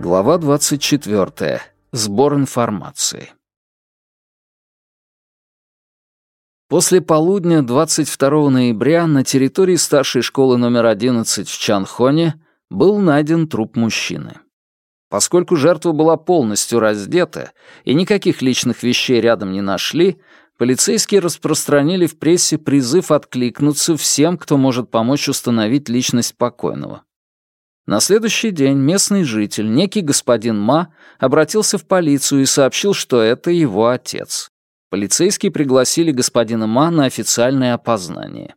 Глава 24. Сбор информации. После полудня 22 ноября на территории старшей школы номер 11 в Чанхоне был найден труп мужчины. Поскольку жертва была полностью раздета и никаких личных вещей рядом не нашли, полицейские распространили в прессе призыв откликнуться всем, кто может помочь установить личность покойного. На следующий день местный житель, некий господин Ма, обратился в полицию и сообщил, что это его отец. Полицейские пригласили господина Ма на официальное опознание.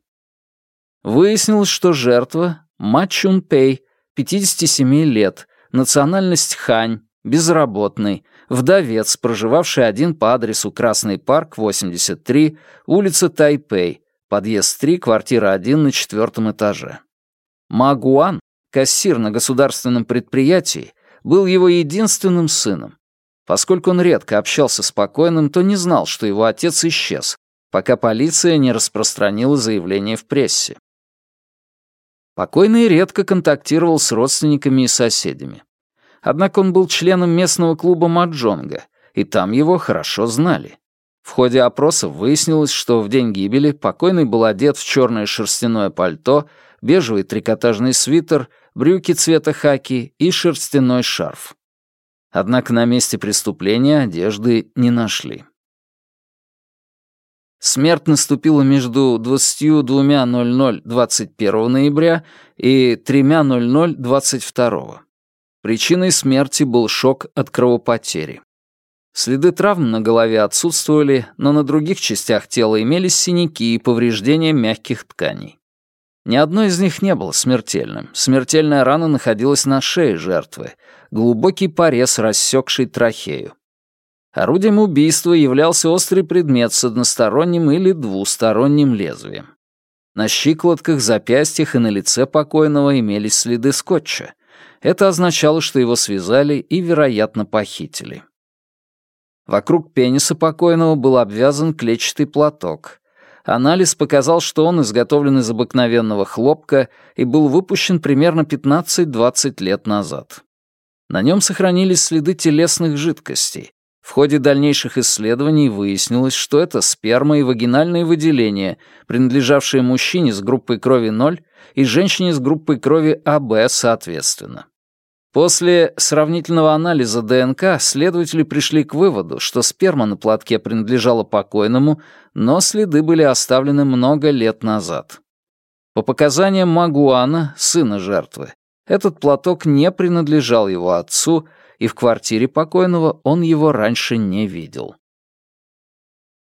Выяснилось, что жертва — Ма Чун Пэй, 57 лет, национальность Хань, безработный, вдовец, проживавший один по адресу Красный парк, 83, улица Тайпэй, подъезд 3, квартира 1 на четвертом этаже. Ма Гуан кассир на государственном предприятии, был его единственным сыном. Поскольку он редко общался с покойным, то не знал, что его отец исчез, пока полиция не распространила заявление в прессе. Покойный редко контактировал с родственниками и соседями. Однако он был членом местного клуба Маджонга, и там его хорошо знали. В ходе опросов выяснилось, что в день гибели покойный был одет в черное шерстяное пальто, бежевый трикотажный свитер — брюки цвета хаки и шерстяной шарф. Однако на месте преступления одежды не нашли. Смерть наступила между 22.00 21 ноября и 3.00 22. Причиной смерти был шок от кровопотери. Следы травм на голове отсутствовали, но на других частях тела имелись синяки и повреждения мягких тканей. Ни одно из них не было смертельным. Смертельная рана находилась на шее жертвы, глубокий порез, рассекший трахею. Орудием убийства являлся острый предмет с односторонним или двусторонним лезвием. На щиколотках, запястьях и на лице покойного имелись следы скотча. Это означало, что его связали и, вероятно, похитили. Вокруг пениса покойного был обвязан клетчатый платок. Анализ показал, что он изготовлен из обыкновенного хлопка и был выпущен примерно 15-20 лет назад. На нем сохранились следы телесных жидкостей. В ходе дальнейших исследований выяснилось, что это сперма и вагинальные выделения, принадлежавшие мужчине с группой крови 0 и женщине с группой крови АБ соответственно. После сравнительного анализа ДНК следователи пришли к выводу, что сперма на платке принадлежала покойному, но следы были оставлены много лет назад. По показаниям Магуана, сына жертвы, этот платок не принадлежал его отцу, и в квартире покойного он его раньше не видел.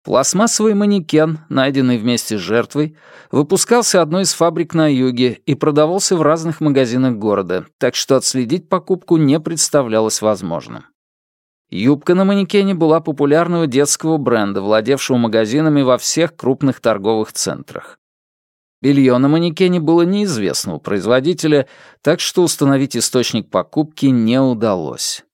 Пластмассовый манекен, найденный вместе с жертвой, выпускался одной из фабрик на юге и продавался в разных магазинах города, так что отследить покупку не представлялось возможным. Юбка на манекене была популярного детского бренда, владевшего магазинами во всех крупных торговых центрах. Белье на манекене было неизвестного производителя, так что установить источник покупки не удалось.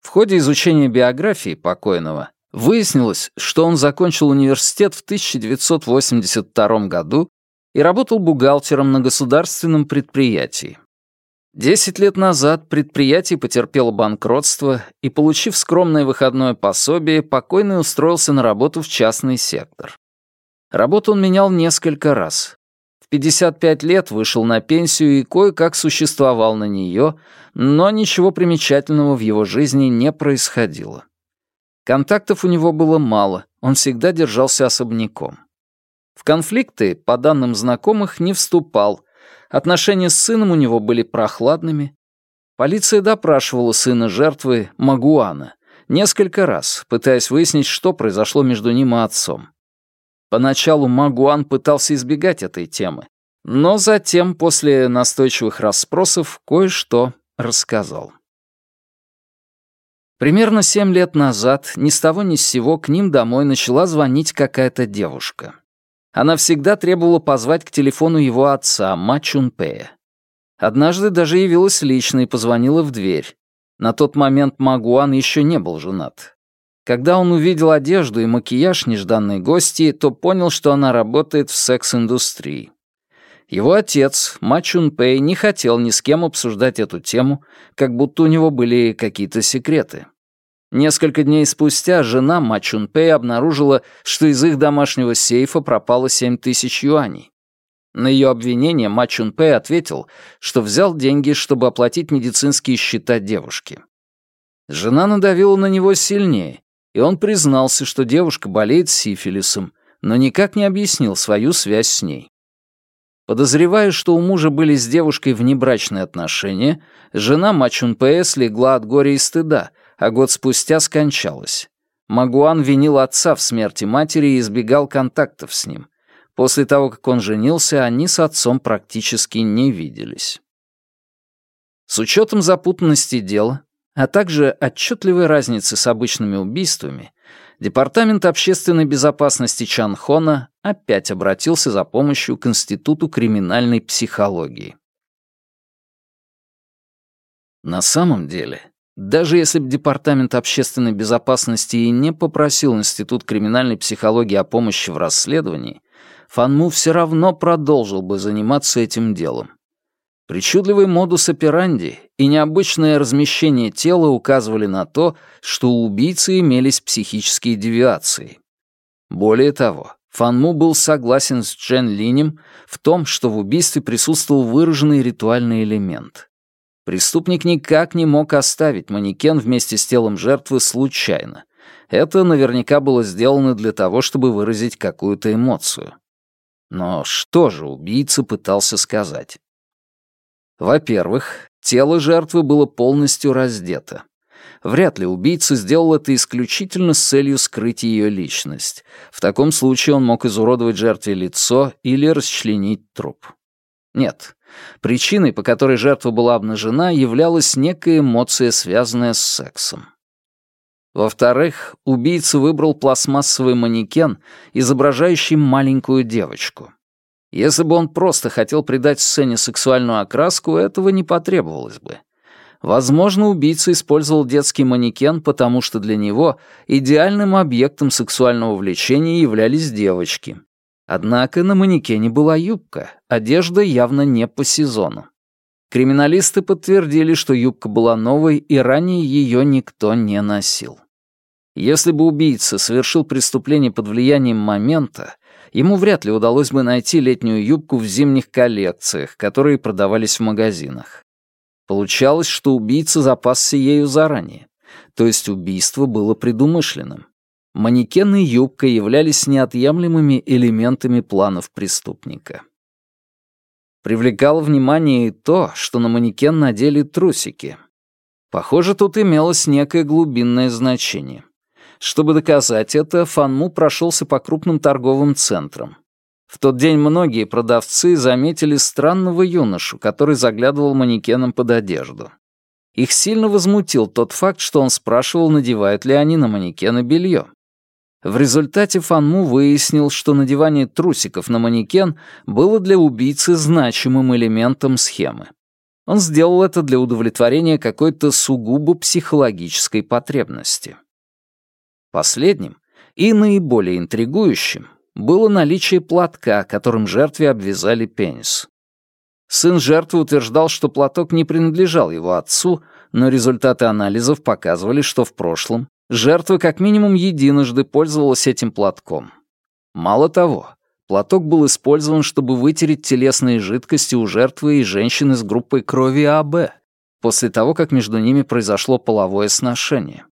В ходе изучения биографии покойного Выяснилось, что он закончил университет в 1982 году и работал бухгалтером на государственном предприятии. Десять лет назад предприятие потерпело банкротство, и, получив скромное выходное пособие, покойный устроился на работу в частный сектор. Работу он менял несколько раз. В 55 лет вышел на пенсию и кое-как существовал на нее, но ничего примечательного в его жизни не происходило. Контактов у него было мало, он всегда держался особняком. В конфликты, по данным знакомых, не вступал. Отношения с сыном у него были прохладными. Полиция допрашивала сына жертвы, Магуана, несколько раз, пытаясь выяснить, что произошло между ним и отцом. Поначалу Магуан пытался избегать этой темы, но затем, после настойчивых расспросов, кое-что рассказал. Примерно семь лет назад ни с того ни с сего к ним домой начала звонить какая-то девушка. Она всегда требовала позвать к телефону его отца, Ма Чунпея. Однажды даже явилась лично и позвонила в дверь. На тот момент Магуан еще не был женат. Когда он увидел одежду и макияж нежданной гости, то понял, что она работает в секс-индустрии. Его отец, Ма Чун Пэй, не хотел ни с кем обсуждать эту тему, как будто у него были какие-то секреты. Несколько дней спустя жена Ма Чун Пэй обнаружила, что из их домашнего сейфа пропало 7 тысяч юаней. На ее обвинение Ма Чун Пэй ответил, что взял деньги, чтобы оплатить медицинские счета девушки. Жена надавила на него сильнее, и он признался, что девушка болеет сифилисом, но никак не объяснил свою связь с ней. Подозревая, что у мужа были с девушкой внебрачные отношения, жена Мачун Пэс легла от горя и стыда, а год спустя скончалась. Магуан винил отца в смерти матери и избегал контактов с ним. После того, как он женился, они с отцом практически не виделись. С учетом запутанности дела, а также отчетливой разницы с обычными убийствами, Департамент общественной безопасности Чанхона опять обратился за помощью к Институту криминальной психологии. На самом деле, даже если бы Департамент общественной безопасности и не попросил Институт криминальной психологии о помощи в расследовании, Фанму все равно продолжил бы заниматься этим делом. Причудливый модус операнди и необычное размещение тела указывали на то, что у убийцы имелись психические девиации. Более того, Фанму был согласен с Джен Линем в том, что в убийстве присутствовал выраженный ритуальный элемент. Преступник никак не мог оставить манекен вместе с телом жертвы случайно. Это наверняка было сделано для того, чтобы выразить какую-то эмоцию. Но что же убийца пытался сказать? Во-первых, тело жертвы было полностью раздето. Вряд ли убийца сделал это исключительно с целью скрыть ее личность. В таком случае он мог изуродовать жертве лицо или расчленить труп. Нет, причиной, по которой жертва была обнажена, являлась некая эмоция, связанная с сексом. Во-вторых, убийца выбрал пластмассовый манекен, изображающий маленькую девочку. Если бы он просто хотел придать сцене сексуальную окраску, этого не потребовалось бы. Возможно, убийца использовал детский манекен, потому что для него идеальным объектом сексуального влечения являлись девочки. Однако на манекене была юбка, одежда явно не по сезону. Криминалисты подтвердили, что юбка была новой, и ранее ее никто не носил. Если бы убийца совершил преступление под влиянием момента, ему вряд ли удалось бы найти летнюю юбку в зимних коллекциях, которые продавались в магазинах. Получалось, что убийца запасся ею заранее, то есть убийство было предумышленным. Манекен и юбка являлись неотъемлемыми элементами планов преступника. Привлекало внимание и то, что на манекен надели трусики. Похоже, тут имелось некое глубинное значение. Чтобы доказать это, Фанму прошелся по крупным торговым центрам. В тот день многие продавцы заметили странного юношу, который заглядывал манекенам под одежду. Их сильно возмутил тот факт, что он спрашивал, надевают ли они на манекены белье. В результате Фанму выяснил, что надевание трусиков на манекен было для убийцы значимым элементом схемы. Он сделал это для удовлетворения какой-то сугубо психологической потребности. Последним и наиболее интригующим было наличие платка, которым жертве обвязали пенис. Сын жертвы утверждал, что платок не принадлежал его отцу, но результаты анализов показывали, что в прошлом жертва как минимум единожды пользовалась этим платком. Мало того, платок был использован, чтобы вытереть телесные жидкости у жертвы и женщины с группой крови АБ, после того, как между ними произошло половое сношение.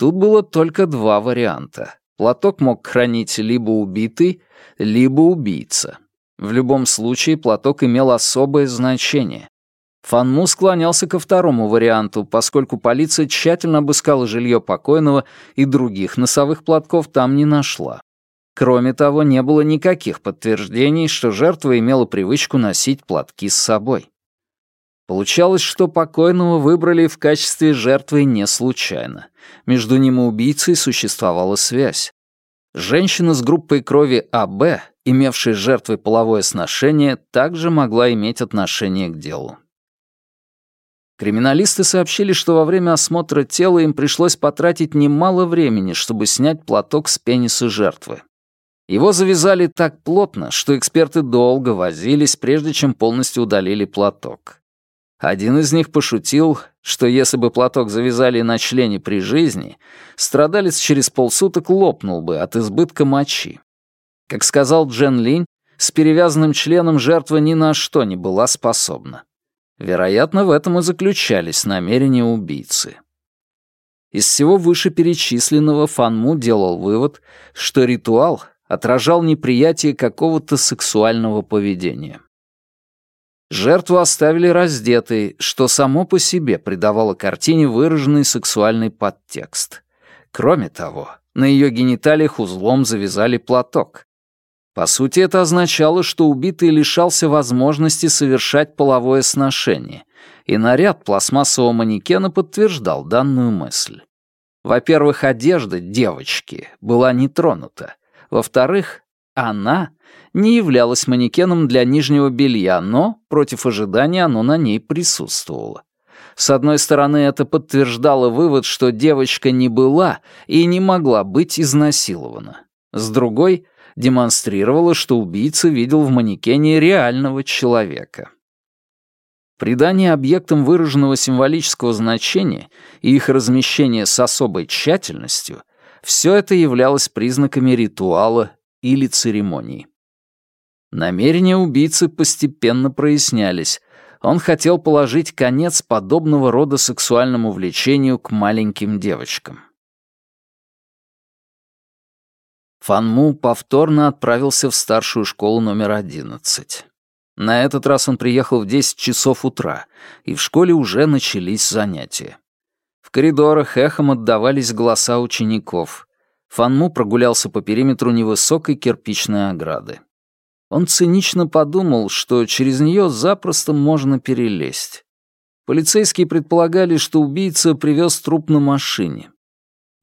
Тут было только два варианта. Платок мог хранить либо убитый, либо убийца. В любом случае платок имел особое значение. Фанму склонялся ко второму варианту, поскольку полиция тщательно обыскала жилье покойного и других носовых платков там не нашла. Кроме того, не было никаких подтверждений, что жертва имела привычку носить платки с собой. Получалось, что покойного выбрали в качестве жертвы не случайно. Между ним и убийцей существовала связь. Женщина с группой крови АБ, имевшая с жертвой половое сношение, также могла иметь отношение к делу. Криминалисты сообщили, что во время осмотра тела им пришлось потратить немало времени, чтобы снять платок с пениса жертвы. Его завязали так плотно, что эксперты долго возились, прежде чем полностью удалили платок. Один из них пошутил, что если бы платок завязали на члене при жизни, страдалец через полсуток лопнул бы от избытка мочи. Как сказал Джен Линь, с перевязанным членом жертва ни на что не была способна. Вероятно, в этом и заключались намерения убийцы. Из всего вышеперечисленного Фанму делал вывод, что ритуал отражал неприятие какого-то сексуального поведения. Жертву оставили раздетой, что само по себе придавало картине выраженный сексуальный подтекст. Кроме того, на ее гениталиях узлом завязали платок. По сути, это означало, что убитый лишался возможности совершать половое сношение, и наряд пластмассового манекена подтверждал данную мысль. Во-первых, одежда девочки была не тронута. Во-вторых, она не являлась манекеном для нижнего белья, но, против ожидания, оно на ней присутствовало. С одной стороны, это подтверждало вывод, что девочка не была и не могла быть изнасилована. С другой, демонстрировало, что убийца видел в манекене реального человека. Придание объектам выраженного символического значения и их размещение с особой тщательностью — все это являлось признаками ритуала или церемонии. Намерения убийцы постепенно прояснялись. Он хотел положить конец подобного рода сексуальному влечению к маленьким девочкам. Фанму повторно отправился в старшую школу номер 11. На этот раз он приехал в 10 часов утра, и в школе уже начались занятия. В коридорах эхом отдавались голоса учеников. Фанму прогулялся по периметру невысокой кирпичной ограды. Он цинично подумал, что через нее запросто можно перелезть. Полицейские предполагали, что убийца привез труп на машине.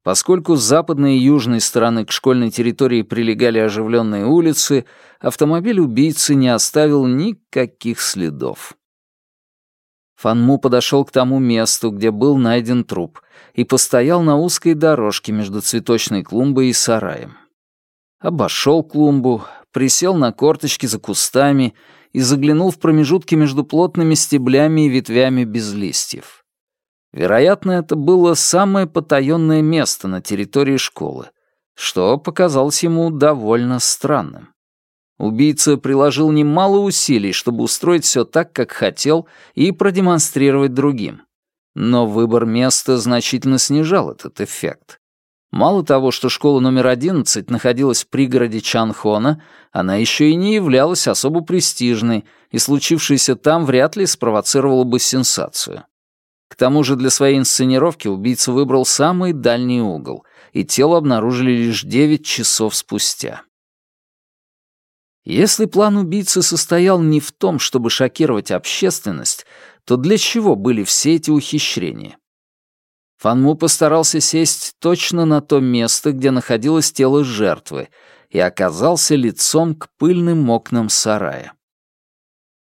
Поскольку с западной и южной стороны к школьной территории прилегали оживленные улицы, автомобиль убийцы не оставил никаких следов. Фанму подошел к тому месту, где был найден труп, и постоял на узкой дорожке между цветочной клумбой и сараем. Обошел клумбу, присел на корточки за кустами и заглянул в промежутки между плотными стеблями и ветвями без листьев. Вероятно, это было самое потаённое место на территории школы, что показалось ему довольно странным. Убийца приложил немало усилий, чтобы устроить все так, как хотел, и продемонстрировать другим. Но выбор места значительно снижал этот эффект. Мало того, что школа номер 11 находилась в пригороде Чанхона, она еще и не являлась особо престижной, и случившееся там вряд ли спровоцировало бы сенсацию. К тому же для своей инсценировки убийца выбрал самый дальний угол, и тело обнаружили лишь 9 часов спустя. Если план убийцы состоял не в том, чтобы шокировать общественность, то для чего были все эти ухищрения? Фанму постарался сесть точно на то место, где находилось тело жертвы, и оказался лицом к пыльным окнам сарая.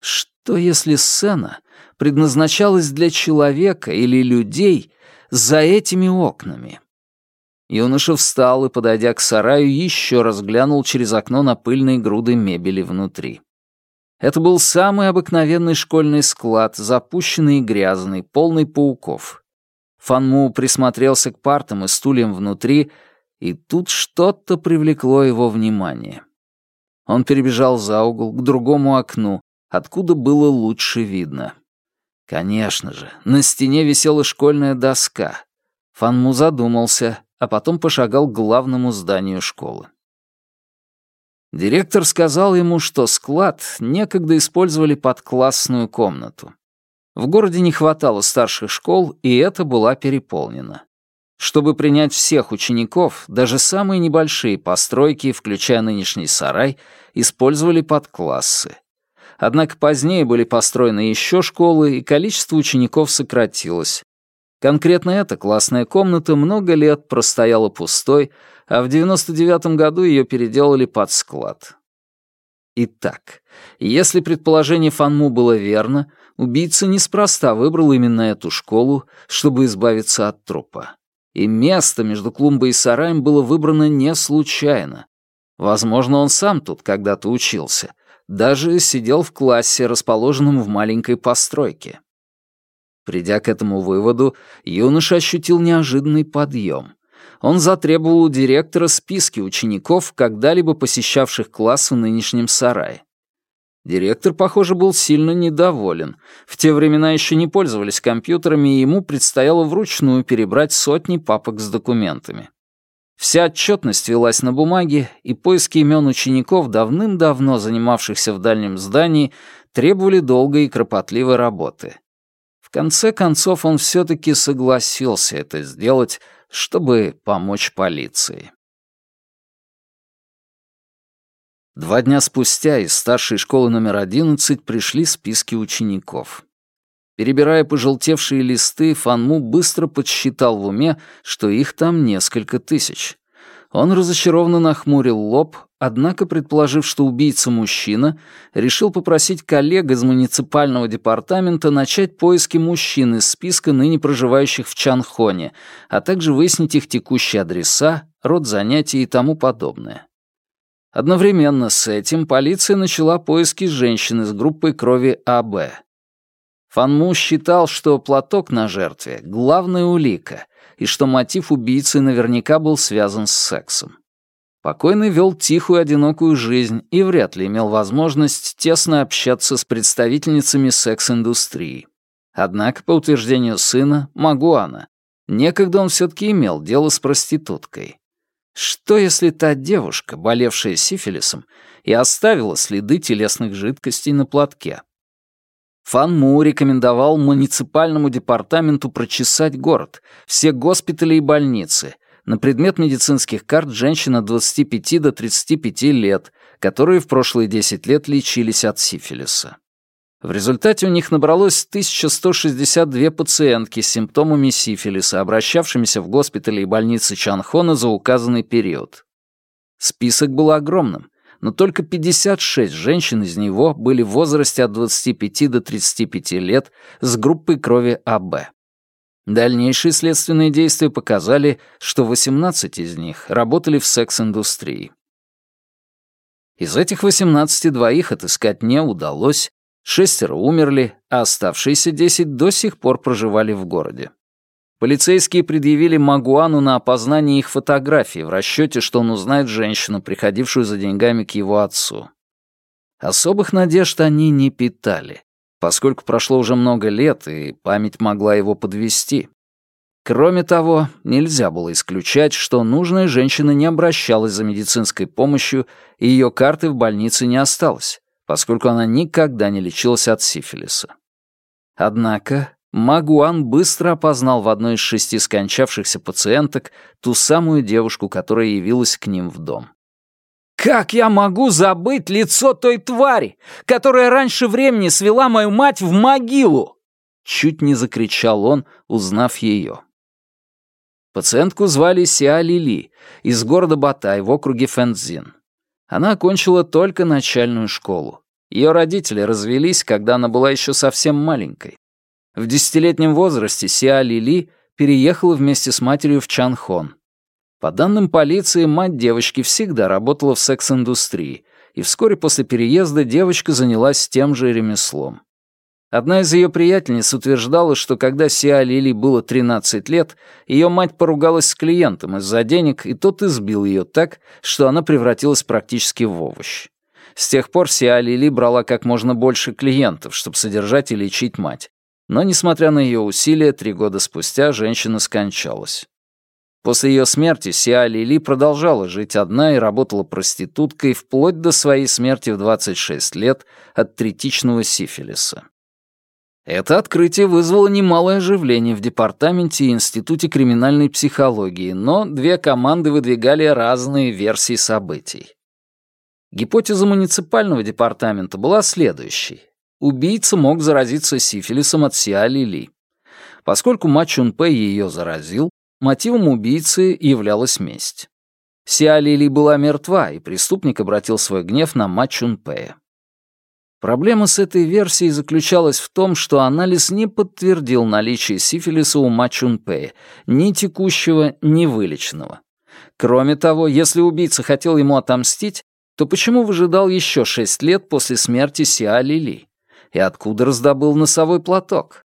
Что если сцена предназначалась для человека или людей за этими окнами? Юноша встал и, подойдя к сараю, еще раз глянул через окно на пыльные груды мебели внутри. Это был самый обыкновенный школьный склад, запущенный и грязный, полный пауков. Фанму присмотрелся к партам и стульям внутри, и тут что-то привлекло его внимание. Он перебежал за угол к другому окну, откуда было лучше видно. Конечно же, на стене висела школьная доска. Фанму задумался, а потом пошагал к главному зданию школы. Директор сказал ему, что склад некогда использовали под классную комнату. В городе не хватало старших школ, и это была переполнена. Чтобы принять всех учеников, даже самые небольшие постройки, включая нынешний сарай, использовали под классы. Однако позднее были построены еще школы, и количество учеников сократилось. Конкретно эта классная комната много лет простояла пустой, а в 99 году ее переделали под склад. Итак, если предположение Фанму было верно, убийца неспроста выбрал именно эту школу, чтобы избавиться от трупа. И место между клумбой и сараем было выбрано не случайно. Возможно, он сам тут когда-то учился. Даже сидел в классе, расположенном в маленькой постройке. Придя к этому выводу, юноша ощутил неожиданный подъем. Он затребовал у директора списки учеников, когда-либо посещавших класс в нынешнем сарае. Директор, похоже, был сильно недоволен. В те времена еще не пользовались компьютерами, и ему предстояло вручную перебрать сотни папок с документами. Вся отчетность велась на бумаге, и поиски имен учеников, давным-давно занимавшихся в дальнем здании, требовали долгой и кропотливой работы. Конце концов, он все-таки согласился это сделать, чтобы помочь полиции. Два дня спустя из старшей школы номер 11 пришли списки учеников. Перебирая пожелтевшие листы, Фанму быстро подсчитал в уме, что их там несколько тысяч. Он разочарованно нахмурил лоб, однако, предположив, что убийца мужчина, решил попросить коллег из муниципального департамента начать поиски мужчин из списка ныне проживающих в Чанхоне, а также выяснить их текущие адреса, род занятий и тому подобное. Одновременно с этим полиция начала поиски женщины с группой крови АБ. Фанму считал, что платок на жертве — главная улика, и что мотив убийцы наверняка был связан с сексом. Покойный вел тихую одинокую жизнь и вряд ли имел возможность тесно общаться с представительницами секс-индустрии. Однако, по утверждению сына, Магуана, некогда он все-таки имел дело с проституткой. Что если та девушка, болевшая сифилисом, и оставила следы телесных жидкостей на платке? Фан Му рекомендовал муниципальному департаменту прочесать город, все госпитали и больницы, на предмет медицинских карт женщин от 25 до 35 лет, которые в прошлые 10 лет лечились от сифилиса. В результате у них набралось 1162 пациентки с симптомами сифилиса, обращавшимися в госпитали и больницы Чанхона за указанный период. Список был огромным, но только 56 женщин из него были в возрасте от 25 до 35 лет с группой крови АБ. Дальнейшие следственные действия показали, что 18 из них работали в секс-индустрии. Из этих 18 двоих отыскать не удалось, Шестеро умерли, а оставшиеся десять до сих пор проживали в городе. Полицейские предъявили Магуану на опознание их фотографии в расчете, что он узнает женщину, приходившую за деньгами к его отцу. Особых надежд они не питали, поскольку прошло уже много лет, и память могла его подвести. Кроме того, нельзя было исключать, что нужная женщина не обращалась за медицинской помощью, и ее карты в больнице не осталось поскольку она никогда не лечилась от сифилиса. Однако Магуан быстро опознал в одной из шести скончавшихся пациенток ту самую девушку, которая явилась к ним в дом. «Как я могу забыть лицо той твари, которая раньше времени свела мою мать в могилу?» Чуть не закричал он, узнав ее. Пациентку звали Сиа Лили из города Батай в округе Фэнзин. Она окончила только начальную школу. Ее родители развелись, когда она была еще совсем маленькой. В десятилетнем возрасте Сиа Лили переехала вместе с матерью в Чанхон. По данным полиции, мать девочки всегда работала в секс-индустрии, и вскоре после переезда девочка занялась тем же ремеслом. Одна из ее приятельниц утверждала, что когда Сиа Лили было 13 лет, ее мать поругалась с клиентом из-за денег, и тот избил ее так, что она превратилась практически в овощ. С тех пор Сиа Лили брала как можно больше клиентов, чтобы содержать и лечить мать. Но, несмотря на ее усилия, три года спустя женщина скончалась. После ее смерти Сиа Лили продолжала жить одна и работала проституткой вплоть до своей смерти в 26 лет от третичного сифилиса. Это открытие вызвало немалое оживление в департаменте и Институте криминальной психологии, но две команды выдвигали разные версии событий. Гипотеза муниципального департамента была следующей. Убийца мог заразиться сифилисом от Сиа Лили. Поскольку Ма Чунпэ ее заразил, мотивом убийцы являлась месть. Сиа Лили была мертва, и преступник обратил свой гнев на Ма Чунпэя. Проблема с этой версией заключалась в том, что анализ не подтвердил наличие сифилиса у Ма Чунпэя, ни текущего, ни вылеченного. Кроме того, если убийца хотел ему отомстить, то почему выжидал еще шесть лет после смерти Сиа Лили? И откуда раздобыл носовой платок?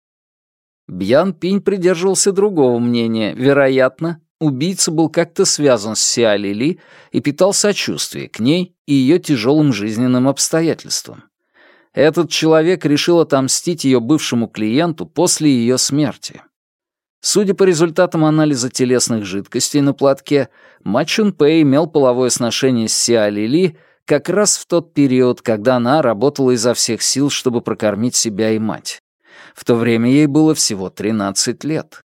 Бьян Пинь придерживался другого мнения. Вероятно, убийца был как-то связан с Сиа Лили и питал сочувствие к ней и ее тяжелым жизненным обстоятельствам. Этот человек решил отомстить ее бывшему клиенту после ее смерти. Судя по результатам анализа телесных жидкостей на платке, Ма Чун Пэй имел половое сношение с Сиа Лили как раз в тот период, когда она работала изо всех сил, чтобы прокормить себя и мать. В то время ей было всего 13 лет.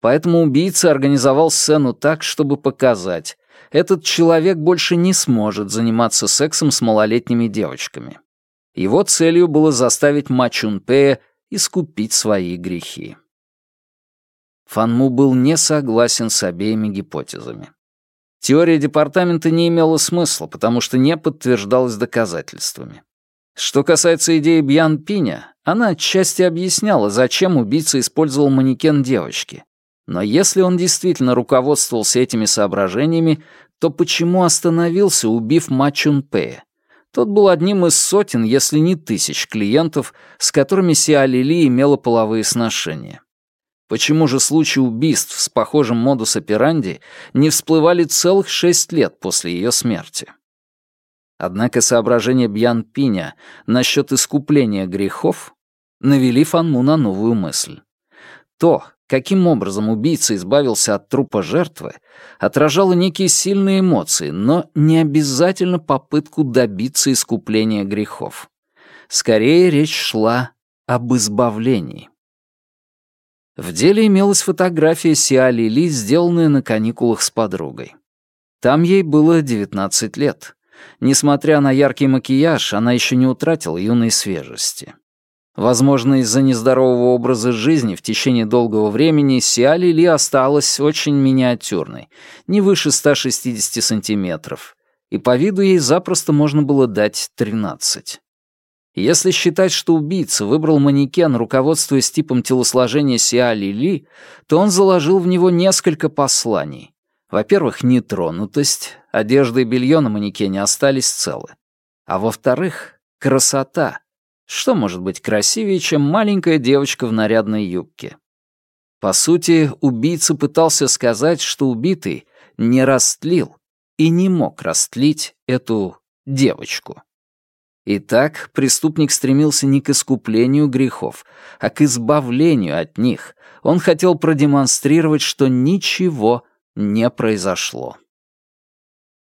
Поэтому убийца организовал сцену так, чтобы показать, этот человек больше не сможет заниматься сексом с малолетними девочками. Его целью было заставить Ма искупить свои грехи. Фанму был не согласен с обеими гипотезами. Теория департамента не имела смысла, потому что не подтверждалась доказательствами. Что касается идеи Бьян Пиня, она отчасти объясняла, зачем убийца использовал манекен девочки. Но если он действительно руководствовался этими соображениями, то почему остановился, убив Ма Чун Пэя? Тот был одним из сотен, если не тысяч клиентов, с которыми Сиа Лили имела половые сношения. Почему же случаи убийств с похожим модус операнди не всплывали целых шесть лет после ее смерти? Однако соображения Бьян Пиня насчет искупления грехов навели Фанму на новую мысль. То, каким образом убийца избавился от трупа жертвы, отражало некие сильные эмоции, но не обязательно попытку добиться искупления грехов. Скорее речь шла об избавлении. В деле имелась фотография Сиа Лили, сделанная на каникулах с подругой. Там ей было 19 лет. Несмотря на яркий макияж, она еще не утратила юной свежести. Возможно, из-за нездорового образа жизни в течение долгого времени Сиа Лили осталась очень миниатюрной, не выше 160 сантиметров, и по виду ей запросто можно было дать 13. Если считать, что убийца выбрал манекен, руководствуясь типом телосложения Сиа Лили, то он заложил в него несколько посланий. Во-первых, нетронутость, одежда и белье на манекене остались целы. А во-вторых, красота. Что может быть красивее, чем маленькая девочка в нарядной юбке? По сути, убийца пытался сказать, что убитый не растлил и не мог растлить эту девочку. Итак, преступник стремился не к искуплению грехов, а к избавлению от них. Он хотел продемонстрировать, что ничего не произошло.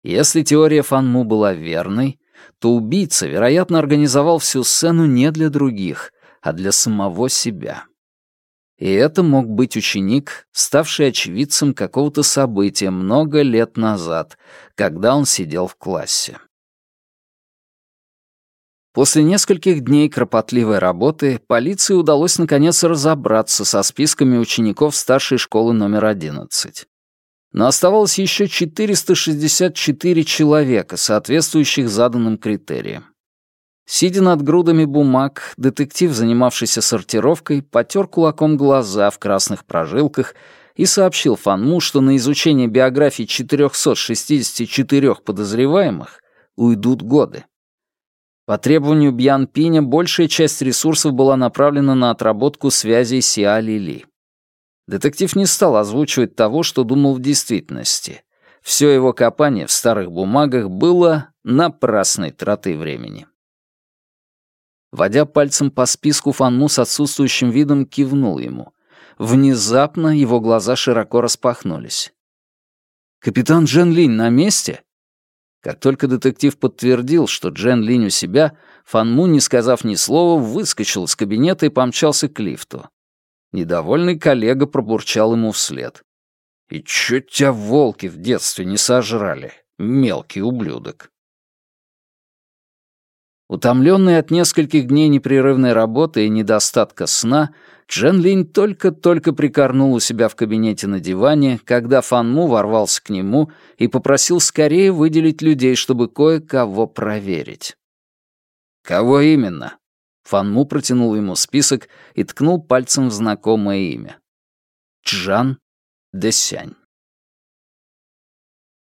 Если теория Фанму была верной, то убийца, вероятно, организовал всю сцену не для других, а для самого себя. И это мог быть ученик, ставший очевидцем какого-то события много лет назад, когда он сидел в классе. После нескольких дней кропотливой работы полиции удалось наконец разобраться со списками учеников старшей школы номер 11. Но оставалось еще 464 человека, соответствующих заданным критериям. Сидя над грудами бумаг, детектив, занимавшийся сортировкой, потер кулаком глаза в красных прожилках и сообщил Фанму, что на изучение биографии 464 подозреваемых уйдут годы. По требованию Бьян Пиня большая часть ресурсов была направлена на отработку связей Сиа Лили. Детектив не стал озвучивать того, что думал в действительности. Все его копание в старых бумагах было напрасной тратой времени. Водя пальцем по списку, Фанму с отсутствующим видом кивнул ему. Внезапно его глаза широко распахнулись. «Капитан Джен Линь на месте?» Как только детектив подтвердил, что Джен Линь у себя, Фан Му, не сказав ни слова, выскочил из кабинета и помчался к лифту. Недовольный коллега пробурчал ему вслед. «И чё тебя волки в детстве не сожрали, мелкий ублюдок?» Утомленный от нескольких дней непрерывной работы и недостатка сна, Джен Линь только-только прикорнул у себя в кабинете на диване, когда Фан Му ворвался к нему и попросил скорее выделить людей, чтобы кое-кого проверить. «Кого именно?» Фан Му протянул ему список и ткнул пальцем в знакомое имя. Чжан Дэсянь.